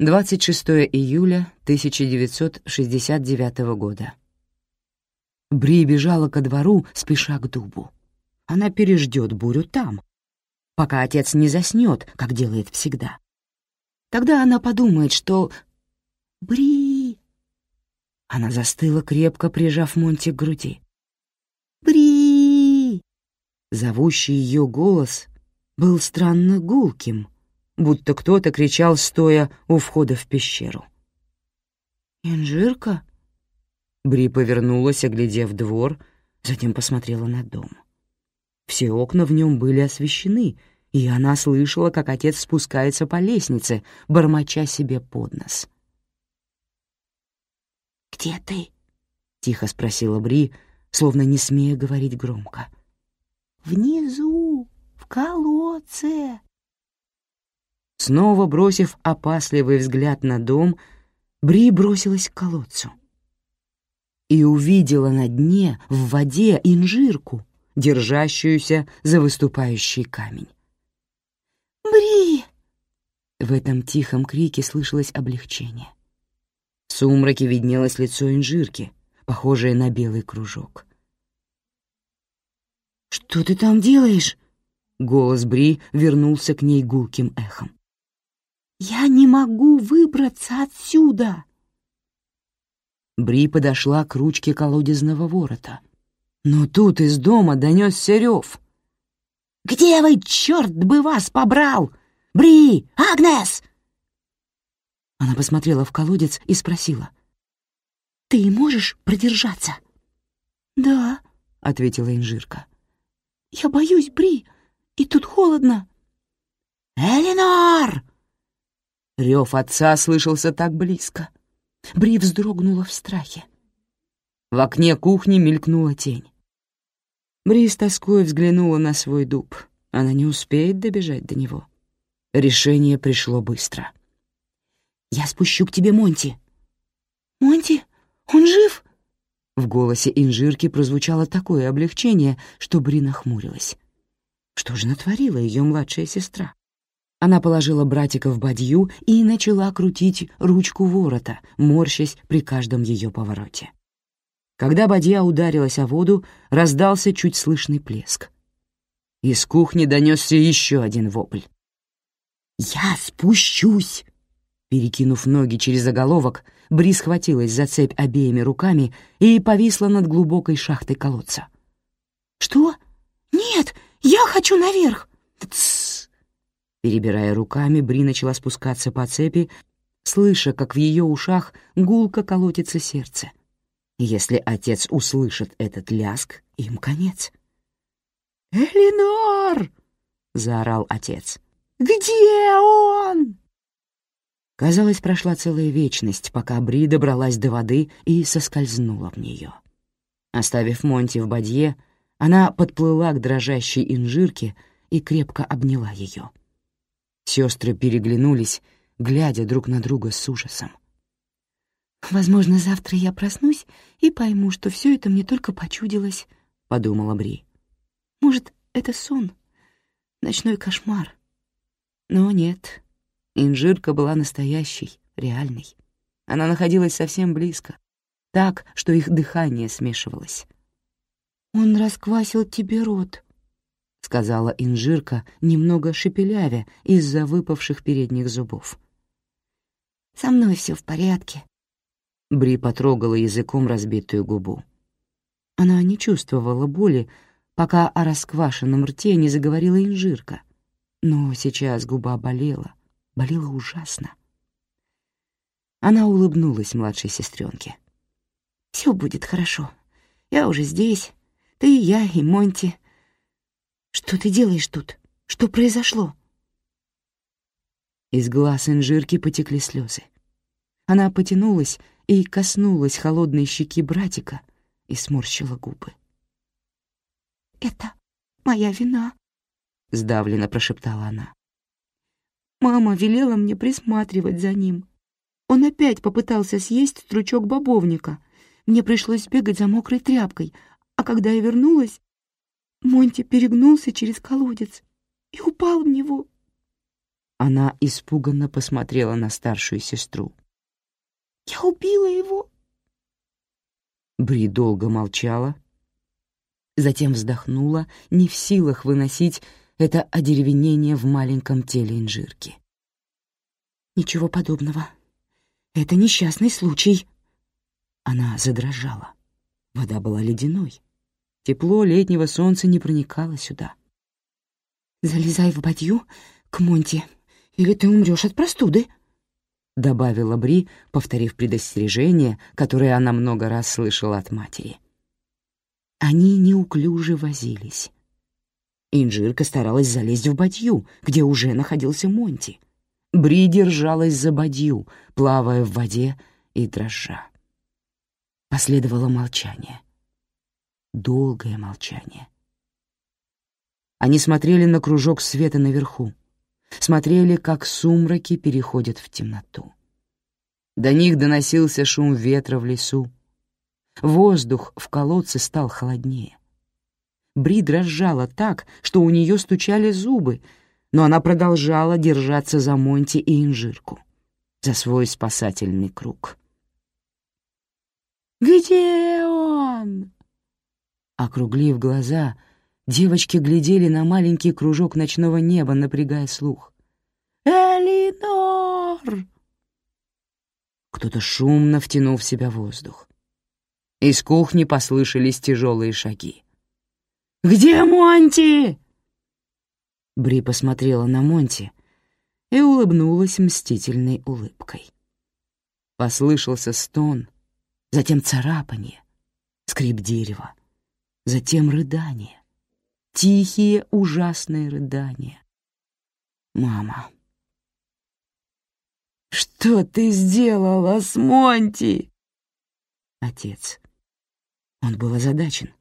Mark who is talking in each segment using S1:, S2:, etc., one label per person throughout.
S1: Двадцать шестое июля 1969 года. Бри бежала ко двору, спеша к дубу. Она переждет бурю там, пока отец не заснет, как делает всегда. Тогда она подумает, что... Бри! Она застыла, крепко прижав Монти к груди. Бри! Зовущий ее голос был странно гулким, будто кто-то кричал, стоя у входа в пещеру. «Инжирка?» Бри повернулась, оглядев двор, затем посмотрела на дом. Все окна в нем были освещены, и она слышала, как отец спускается по лестнице, бормоча себе под нос. «Где ты?» — тихо спросила Бри, словно не смея говорить громко. «Внизу, в колодце». Снова бросив опасливый взгляд на дом, Бри бросилась к колодцу и увидела на дне, в воде, инжирку, держащуюся за выступающий камень. «Бри!» В этом тихом крике слышалось облегчение. В сумраке виднелось лицо инжирки, похожее на белый кружок. «Что ты там делаешь?» Голос Бри вернулся к ней гулким эхом. «Я не могу выбраться отсюда!» Бри подошла к ручке колодезного ворота. Но тут из дома донесся рев. «Где вы, черт бы вас побрал? Бри! Агнес!» Она посмотрела в колодец и спросила. «Ты можешь продержаться?» «Да», — ответила инжирка. «Я боюсь, Бри, и тут холодно». «Эленор!» Рев отца слышался так близко. Бри вздрогнула в страхе. В окне кухни мелькнула тень. Бри с тоской взглянула на свой дуб. Она не успеет добежать до него. Решение пришло быстро. «Я спущу к тебе Монти». «Монти? Он жив?» В голосе инжирки прозвучало такое облегчение, что Бри нахмурилась. Что же натворила ее младшая сестра? Она положила братика в бадью и начала крутить ручку ворота, морщась при каждом ее повороте. Когда бадья ударилась о воду, раздался чуть слышный плеск. Из кухни донесся еще один вопль. «Я спущусь!» Перекинув ноги через оголовок, Бри схватилась за цепь обеими руками и повисла над глубокой шахтой колодца. «Что? Нет, я хочу наверх!» «Тссс!» Перебирая руками, Бри начала спускаться по цепи, слыша, как в ее ушах гулко колотится сердце. Если отец услышит этот ляск, им конец. «Элинор!» — заорал отец. «Где он?» Казалось, прошла целая вечность, пока Бри добралась до воды и соскользнула в нее. Оставив Монти в бадье, она подплыла к дрожащей инжирке и крепко обняла ее. Сестры переглянулись, глядя друг на друга с ужасом. «Возможно, завтра я проснусь и пойму, что все это мне только почудилось», — подумала Бри. «Может, это сон, ночной кошмар?» Но нет, инжирка была настоящей, реальной. Она находилась совсем близко, так, что их дыхание смешивалось. «Он расквасил тебе рот», — сказала инжирка, немного шепелявя из-за выпавших передних зубов. «Со мной все в порядке», Бри потрогала языком разбитую губу. Она не чувствовала боли, пока о расквашенном рте не заговорила инжирка. Но сейчас губа болела, болела ужасно. Она улыбнулась младшей сестренке. «Все будет хорошо. Я уже здесь. Ты, я и Монти. Что ты делаешь тут? Что произошло?» Из глаз инжирки потекли слезы. Она потянулась и коснулась холодной щеки братика и сморщила губы. «Это моя вина», — сдавленно прошептала она. «Мама велела мне присматривать за ним. Он опять попытался съесть стручок бобовника.
S2: мне пришлось бегать за мокрой тряпкой, а когда я вернулась, Монти перегнулся через колодец и упал в него.
S1: Она испуганно посмотрела на старшую сестру.
S2: «Я убила его!»
S1: Бри долго молчала, затем вздохнула, не в силах выносить это одеревенение в маленьком теле инжирки.
S2: «Ничего подобного. Это несчастный случай».
S1: Она задрожала. Вода была ледяной. Тепло летнего солнца не проникало сюда.
S2: «Залезай в бадью к Монти, или ты умрешь от простуды», —
S1: добавила Бри, повторив предостережение, которое она много раз слышала от матери. Они неуклюже возились. Инжирка старалась залезть в бадью, где уже находился Монти. Бри держалась за бадью, плавая в воде и дрожа. Последовало молчание. Долгое молчание. Они смотрели на кружок света наверху, смотрели, как сумраки переходят в темноту. До них доносился шум ветра в лесу. Воздух в колодце стал холоднее. Бри дрожала так, что у нее стучали зубы, но она продолжала держаться за Монти и Инжирку, за свой спасательный круг.
S2: «Где он?»
S1: Округлив глаза, девочки глядели на маленький кружок ночного неба, напрягая слух.
S2: «Элинор!»
S1: Кто-то шумно втянул в себя воздух. Из кухни послышались тяжелые шаги.
S2: «Где Монти?»
S1: Бри посмотрела на Монти и улыбнулась мстительной улыбкой. Послышался стон, затем царапанье, скрип дерева, затем рыдание, тихие ужасные рыдания. Мама.
S2: «Что ты сделала с Монти?»
S1: Отец. Он был озадачен.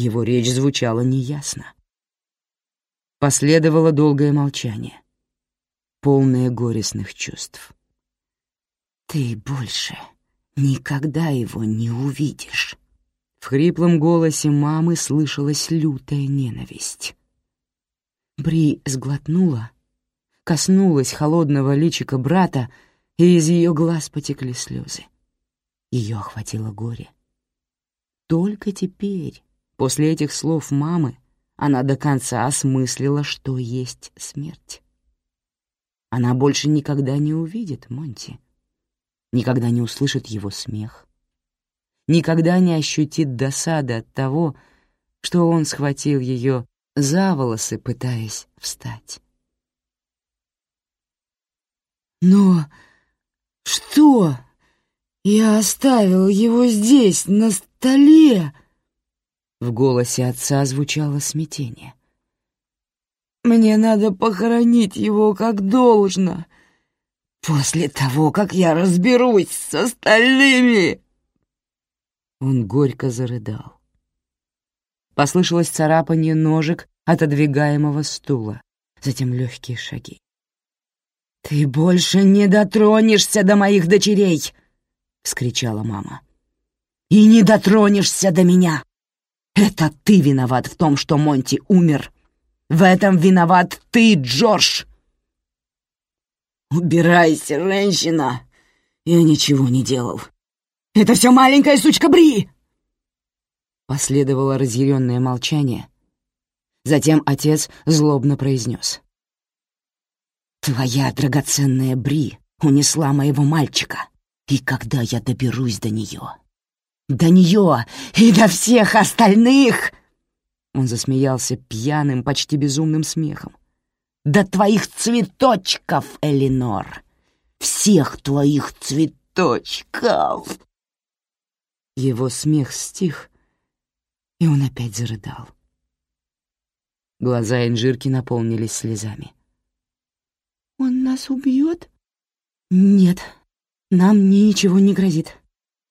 S1: Его речь звучала неясно. Последовало долгое молчание, полное горестных чувств. «Ты больше никогда его не увидишь». В хриплом голосе мамы слышалась лютая ненависть. Бри сглотнула, коснулась холодного личика брата, и из ее глаз потекли слезы. Ее охватило горе. Только теперь, после этих слов мамы, она до конца осмыслила, что есть смерть. Она больше никогда не увидит Монти, никогда не услышит его смех, никогда не ощутит досады от того, что он схватил ее за волосы, пытаясь встать.
S2: «Но что? Я оставил его здесь, на столе!»
S1: В голосе отца звучало смятение.
S2: «Мне надо похоронить его как должно, после того, как я разберусь с остальными!»
S1: Он горько зарыдал. Послышалось царапанье ножек отодвигаемого стула, затем легкие шаги.
S2: «Ты больше не дотронешься до моих дочерей!» — вскричала мама. «И не дотронешься до меня! Это ты виноват в том, что Монти умер! В этом виноват ты, Джордж!» «Убирайся, женщина! Я ничего не делал!» Это все маленькая сучка Бри!»
S1: Последовало разъяренное молчание. Затем отец злобно произнес. «Твоя драгоценная Бри унесла моего мальчика, и когда я доберусь до нее, до нее и до всех остальных...» Он засмеялся пьяным, почти безумным смехом. «До твоих цветочков, Элинор! Всех твоих цветочков!» Его смех стих, и он опять зарыдал. Глаза Инжирки наполнились слезами.
S2: «Он нас убьет?»
S1: «Нет, нам ничего не грозит.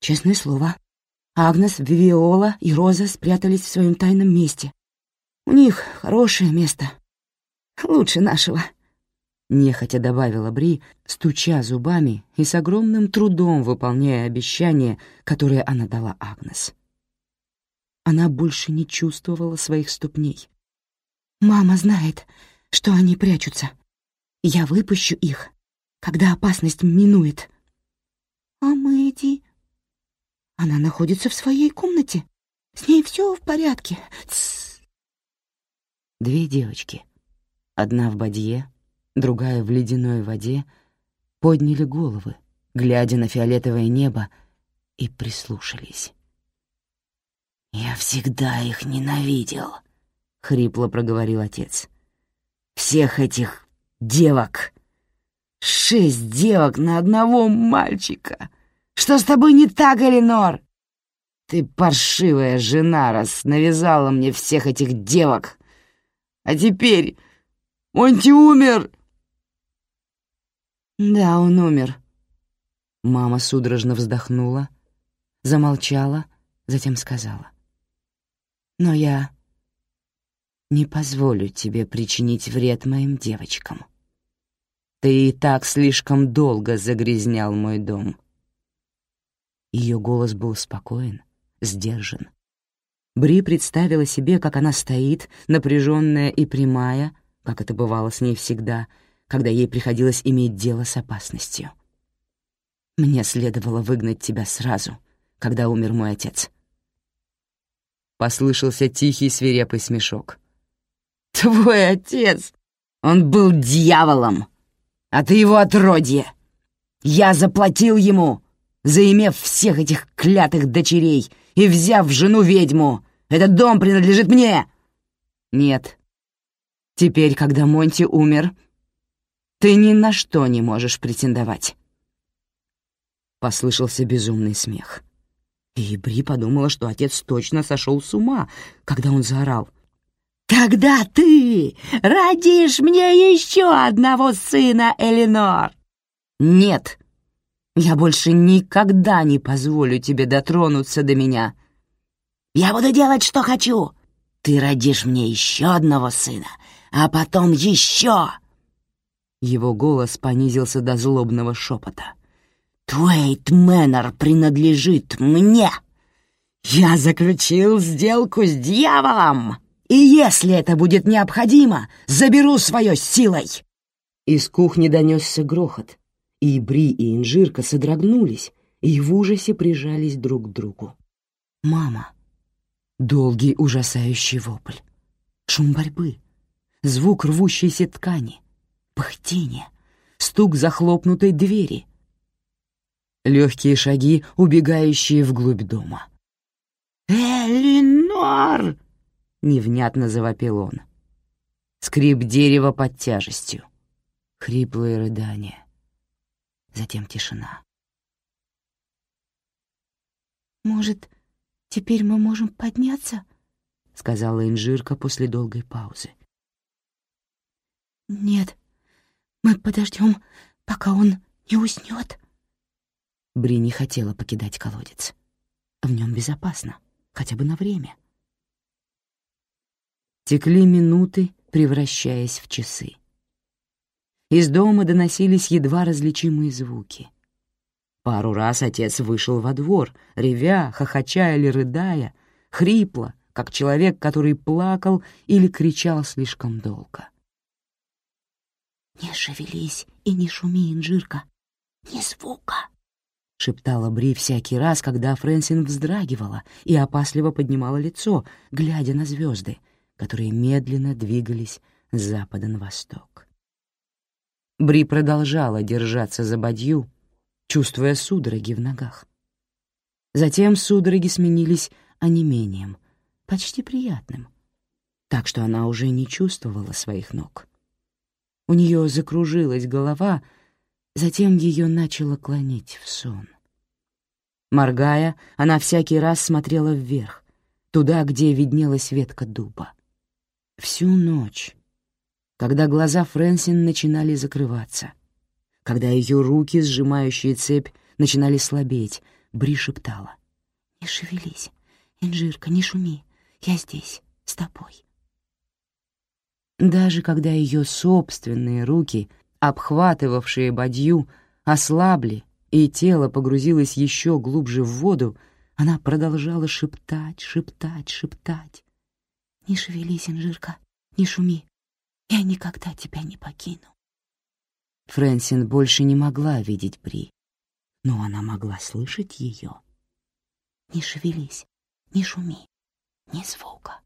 S1: Честное слово. Агнес, Вивиола и Роза спрятались в своем тайном месте. У них хорошее место. Лучше нашего». — нехотя добавила Бри, стуча зубами и с огромным трудом выполняя обещание, которое она дала Агнес. Она больше не чувствовала своих ступней.
S2: «Мама знает, что они прячутся. Я выпущу их, когда опасность минует». «А Мэдди?» «Она находится в своей комнате. С ней все в порядке. Тссс.
S1: Две девочки, одна в бадье, другая в ледяной воде, подняли головы, глядя на фиолетовое небо, и прислушались. «Я всегда их ненавидел», — хрипло проговорил отец. «Всех этих девок! Шесть девок на одного мальчика! Что с тобой не так, Эленор? Ты паршивая жена, раз навязала мне всех этих девок. А теперь Монти умер!» «Да, он умер». Мама судорожно вздохнула, замолчала, затем сказала. «Но я не позволю тебе причинить вред моим девочкам. Ты и так слишком долго загрязнял мой дом». Ее голос был спокоен, сдержан. Бри представила себе, как она стоит, напряженная и прямая, как это бывало с ней всегда, когда ей приходилось иметь дело с опасностью. «Мне следовало выгнать тебя сразу, когда умер мой отец». Послышался тихий свирепый смешок. «Твой отец! Он был дьяволом, а ты его отродье! Я заплатил ему!» Заимев всех этих клятых дочерей и взяв жену ведьму. Этот дом принадлежит мне!» «Нет. Теперь, когда Монти умер, ты ни на что не можешь претендовать». Послышался безумный смех. И Бри подумала, что отец точно сошел с ума, когда он заорал. «Тогда ты родишь мне еще одного сына, Эленор!» «Нет!» Я больше никогда не позволю тебе дотронуться до меня. Я буду делать, что хочу. Ты родишь мне еще одного сына, а потом еще. Его голос понизился до злобного шепота. Твейт Мэннер принадлежит мне. Я заключил сделку с дьяволом, и если это будет необходимо, заберу свое силой. Из кухни донесся грохот и Бри и Инжирка содрогнулись и в ужасе прижались друг к другу. «Мама!» Долгий ужасающий вопль. Шум борьбы. Звук рвущейся ткани. Пыхтение. Стук захлопнутой двери. Легкие шаги, убегающие вглубь дома. «Элинор!» — невнятно завопил он. Скрип дерева под тяжестью. Хриплые рыдания затем тишина.
S2: «Может, теперь мы можем подняться?»
S1: — сказала Инжирка после долгой паузы.
S2: «Нет, мы подождем, пока он не уснет».
S1: Бри не хотела покидать колодец. В нем безопасно, хотя бы на время. Текли минуты, превращаясь в часы. Из дома доносились едва различимые звуки. Пару раз отец вышел во двор, ревя, хохоча или рыдая, хрипло, как человек, который плакал или кричал слишком долго.
S2: «Не шевелись и не шуми, Инжирка, ни звука!»
S1: — шептала Бри всякий раз, когда Фрэнсин вздрагивала и опасливо поднимала лицо, глядя на звезды, которые медленно двигались с запада на восток. Бри продолжала держаться за бадью, чувствуя судороги в ногах. Затем судороги сменились онемением, почти приятным, так что она уже не чувствовала своих ног. У нее закружилась голова, затем ее начало клонить в сон. Моргая, она всякий раз смотрела вверх, туда, где виднелась ветка дуба. Всю ночь когда глаза Фрэнсин начинали закрываться, когда ее руки, сжимающие цепь, начинали слабеть, Бри шептала.
S2: «Не шевелись, Инжирка, не шуми, я здесь, с тобой».
S1: Даже когда ее собственные руки обхватывавшие бадью, ослабли, и тело погрузилось еще глубже в воду, она продолжала шептать, шептать, шептать.
S2: «Не шевелись, Инжирка, не шуми. Я никогда тебя не покину».
S1: Фрэнсин больше не могла видеть Бри, но она могла слышать ее.
S2: «Не шевелись, не шуми, ни звука».